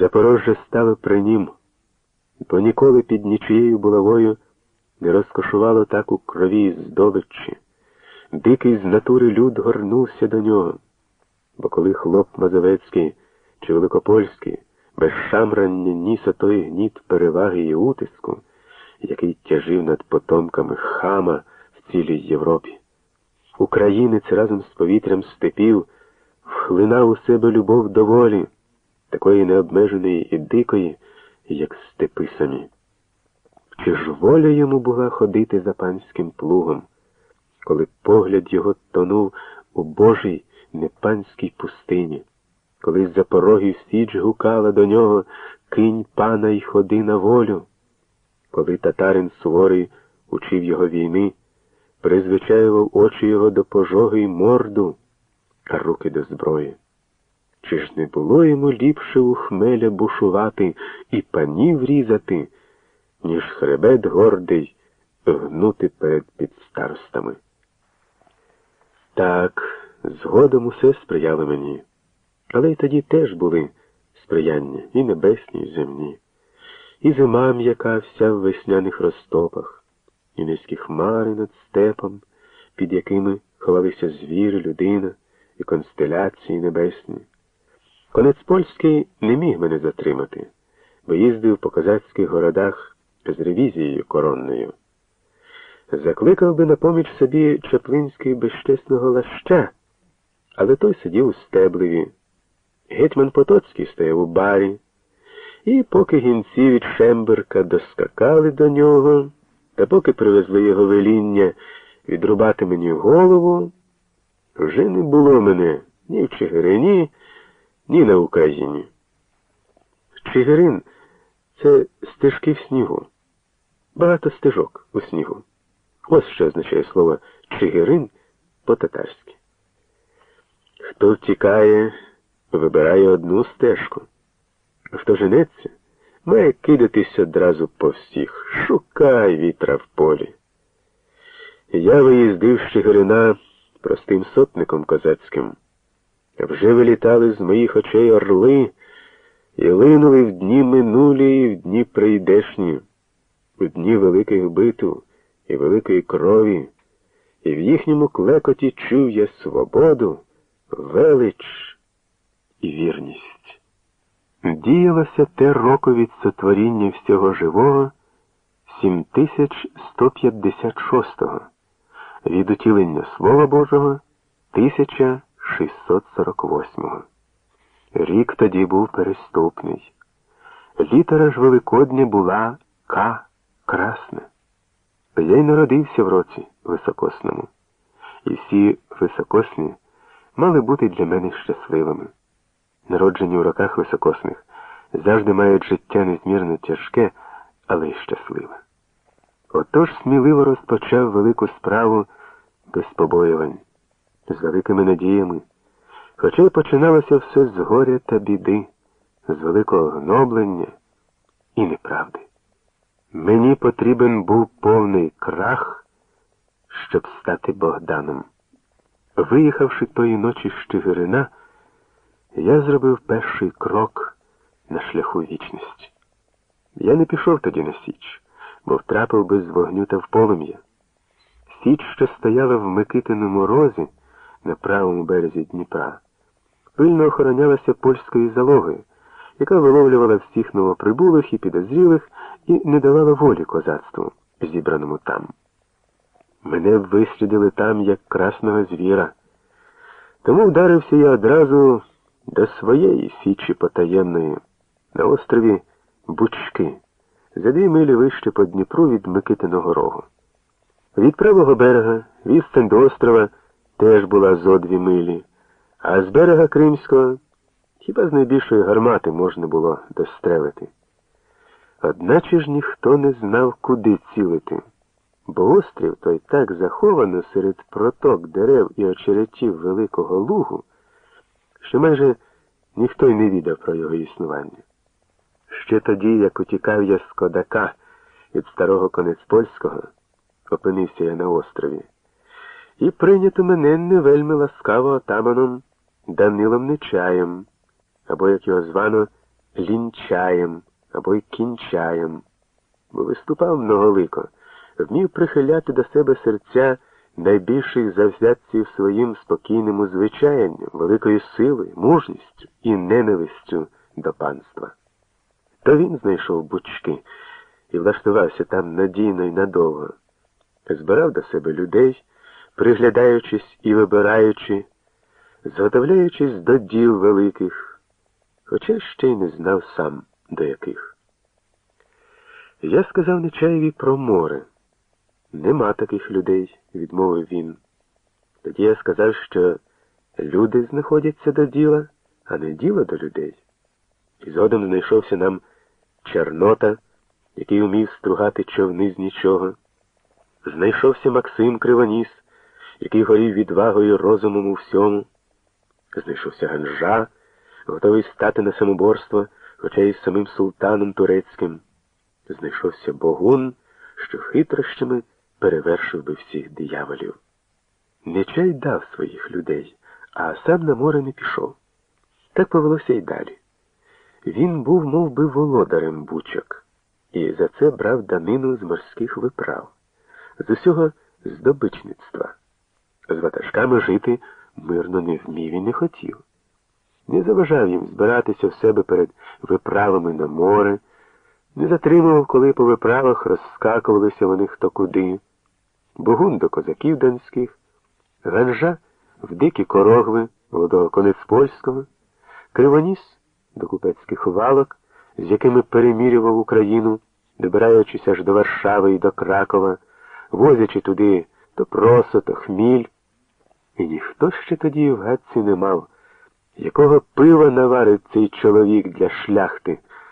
Запорожжя стало при нім, бо ніколи під нічією булавою не розкошувало так у крові здобичі. Дикий з натури люд горнувся до нього, бо коли хлоп Мазовецький чи Великопольський без шамрання ніс той гніт переваги і утиску, який тяжив над потомками хама в цілій Європі. Українець разом з повітрям степів вхлинав у себе любов до волі, такої необмеженої і дикої, як степи самі. Чи ж воля йому була ходити за панським плугом, коли погляд його тонув у Божій непанській пустині, коли з-за січ гукала до нього кинь пана й ходи на волю, коли татарин суворий учив його війни, призвичаював очі його до пожоги й морду, а руки до зброї. Чи ж не було йому ліпше у хмеля бушувати і панів різати, ніж хребет гордий гнути перед підстаростами? Так, згодом усе сприяло мені, але й тоді теж були сприяння і небесні, і земні, і зима м'яка вся в весняних розтопах, і низькі хмари над степом, під якими ховалися звір, людина і констеляції небесні. Конець польський не міг мене затримати, бо їздив по козацьких городах з ревізією коронною. Закликав би на поміч собі Чаплинський безчесного лаща, але той сидів у стеблеві. Гетьман Потоцький стояв у барі, і поки гінці від Шемберка доскакали до нього, та поки привезли його веління відрубати мені голову, вже не було мене ні в Чигирині, ні на Україні. Чигирин це стежки в снігу, багато стежок у снігу. Ось що означає слово Чигирин по-татарськи. Хто втікає, вибирає одну стежку, хто женеться, має кидатись одразу по всіх. Шукай вітра в полі. Я виїздив з Чигирина простим сотником козацьким. Вже вилітали з моїх очей орли і линули в дні минулі і в дні прийдешні, в дні великих битв і великої крові, і в їхньому клекоті чув я свободу, велич і вірність. Діялося те року від сотворіння всього живого 7156-го, від утілення Слова Божого 1648-го. Рік тоді був переступний. Літера ж Великодня була К. Красна. Я й народився в році високосному, і всі високосні мали бути для мене щасливими. Народжені у роках високосних завжди мають життя незмірно тяжке, але й щасливе. Отож сміливо розпочав велику справу без побоювань, з великими надіями, хоча й починалося все з горя та біди, з великого гноблення і неправди. Мені потрібен був повний крах, щоб стати Богданом. Виїхавши тої ночі з Чигирина, я зробив перший крок на шляху вічності. Я не пішов тоді на Січ, бо втрапив без вогню та в полум'я. Січ, що стояла в Микитиному розі на правому березі Дніпра, пильно охоронялася польською залогою, яка виловлювала всіх новоприбулих і підозрілих і не давала волі козацтву, зібраному там. Мене вислідили там, як красного звіра. Тому вдарився я одразу до своєї січі потаємної, на острові Бучки, за дві милі вище по Дніпру від Микитиного рогу. Від правого берега, відстань до острова теж була зо дві милі, а з берега Кримського хіба з найбільшої гармати можна було дострелити. Одначе ж ніхто не знав, куди цілити, бо острів той так заховано серед проток дерев і очеретів Великого Лугу, що майже ніхто й не відав про його існування. Ще тоді, як утікав я з Кодака від старого конець польського, опинився я на острові, і прийнято мене не вельми ласкаво отаманом Данилом Нечаєм, або, як його звано, лінчаєм або й кінчаєм, бо виступав многолико, вмів прихиляти до себе серця найбільших завзятців своїм спокійним узвичаєнням, великою силою, мужністю і ненавистю до панства. То він знайшов бучки і влаштувався там надійно й надовго, збирав до себе людей, приглядаючись і вибираючи, зготовляючись до діл великих, хоча ще й не знав сам до яких. Я сказав Нечаєві про море. Нема таких людей, відмовив він. Тоді я сказав, що люди знаходяться до діла, а не діло до людей. І згодом знайшовся нам Чорнота, який умів стругати човни з нічого. Знайшовся Максим Кривоніс, який горів відвагою розумом у всьому. Знайшовся Ганжа, готовий стати на самоборство, хоча й з самим султаном турецьким. Знайшовся Богун, що хитрощами перевершив би всіх дияволів. Нечай дав своїх людей, а сам на море не пішов. Так повелося й далі. Він був мов би, володарем бучок, і за це брав данину з морських виправ, з усього здобичництва. З ватажками жити мирно не вмів і не хотів. Не заважав їм збиратися в себе перед виправами на море, не затримував, коли по виправах розскакувалися вони хто куди. Богун до козаків донських, ганжа в дикі корогви молодого конець польського, кривоніс до купецьких валок, з якими перемірював Україну, добираючись аж до Варшави і до Кракова, возячи туди то просо, то хміль. І ніхто ще тоді в гадці не мав, якого пива наварить цей чоловік для шляхти.